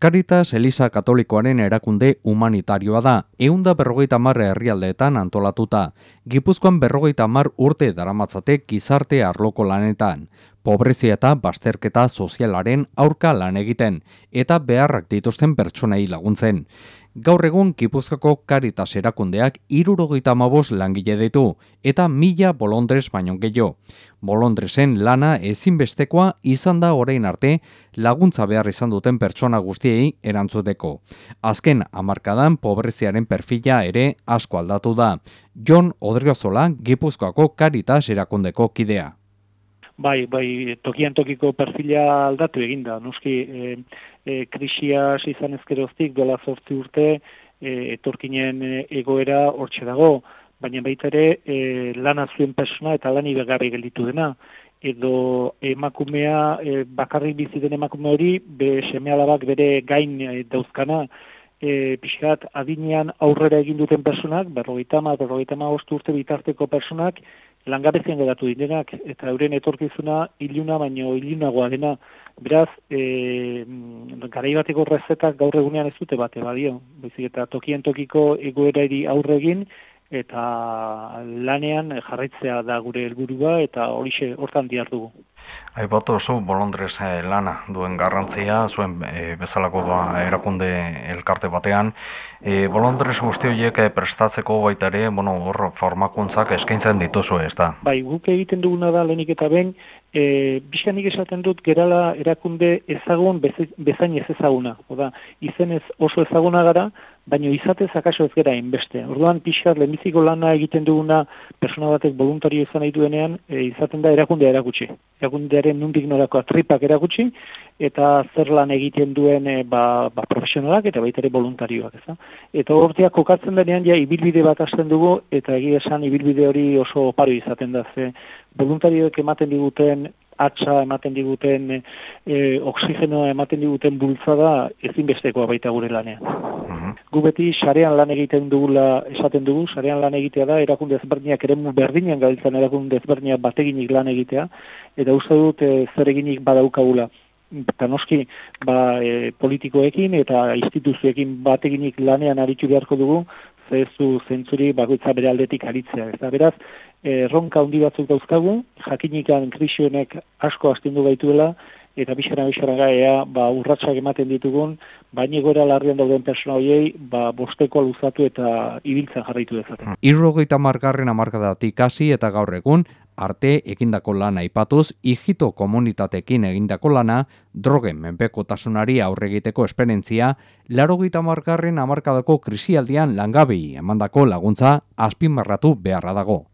Caritas Elisa Katolikoaren erakunde humanitarioa da, eunda berrogeita marre herrialdeetan antolatuta. Gipuzkoan berrogeita mar urte daramatzate gizarte arloko lanetan. Pobrezia eta basterketa sozialaren aurka lan egiten, eta beharrak dituzten pertsonei laguntzen. Gaur egun Gipuzkoako Caritas erakundeak irurogeita mabos langile ditu, eta mila bolondrez baino gehiago. Bolondrezen lana ezinbestekoa izan da orain arte laguntza behar izan duten pertsona guztiei erantzuteko. Azken hamarkadan pobreziaren perfila ere asko aldatu da. Jon Odriozola Gipuzkoako Caritas erakundeko kidea. Bai, bai, tokian tokiko perfila aldatu eginda. Nuski, e, e, krisia izan ezkeroztik, dola zortzi urte, e, etorkinen egoera hortxe dago, baina baita ere e, lana zuen persona eta lani begarri gelditu dena. Edo emakumea, e, bakarrik bizi den emakume hori, be seme bere gain e, dauzkana, e, pixkat adinean aurrera egin duten personak, berrogeita ma, berrogeita ma urte bitarteko personak, langabezian geratu dinenak, eta euren etorkizuna iluna baino ilunagoa dena, beraz, e, garai bateko rezetak gaur egunean ez dute bate badio, bezik eta tokien tokiko egoerairi aurre egin, eta lanean jarraitzea da gure helburua eta horixe hortan diar dugu. Aipatu oso bolondrez eh, lana duen garrantzia, zuen e, bezalako ba, erakunde elkarte batean. E, bolondrez guzti horiek prestatzeko baita ere, bueno, hor formakuntzak eskaintzen dituzu ez da? Bai, guk egiten duguna da lehenik eta ben, e, bizkanik esaten dut gerala erakunde ezagun bezain ez ezaguna. Oda, izenez oso ezaguna gara, baina izatez akaso ez gara inbeste. Orduan pixar lehenbiziko lana egiten duguna persona batek voluntario izan nahi duenean, e, izaten da erakundea erakutsi. Erakundearen nundik norako tripak erakutsi, eta zer lan egiten duen e, ba, ba, profesionalak eta baita ere voluntarioak. Ez Eta hortiak kokatzen denean ja ibilbide bat hasten dugu, eta egia esan ibilbide hori oso paro izaten da. Ze voluntarioek ematen diguten atxa ematen diguten e, oksigenoa ematen diguten bultzada ezinbestekoa baita gure lanean. Gu beti sarean lan egiten dugula esaten dugu, sarean lan egitea da, erakunde ezberdinak ere berdinean gabiltzen erakunde ezberdinak bateginik lan egitea, eta uste dut e, zer eginik badaukagula. Eta noski ba, e, politikoekin eta instituzioekin bateginik lanean aritu beharko dugu, zezu zentzuri bakoitza bere aldetik aritzea. Eta beraz, erronka handi batzuk dauzkagu, jakinikan krisionek asko astindu gaituela, eta bixara bixara gaia, ba, urratsak ematen ditugun, baina gora larrian dauden persona horiei, ba, bosteko luzatu eta ibiltzen jarraitu dezaten. Irrogeita margarren amarkadatik hasi eta gaur egun, arte egindako lana aipatuz, hijito komunitatekin egindako lana, drogen menpekotasunari aurregiteko esperientzia, larogeita margarren amarkadako krisialdian langabi emandako laguntza azpimarratu beharra dago.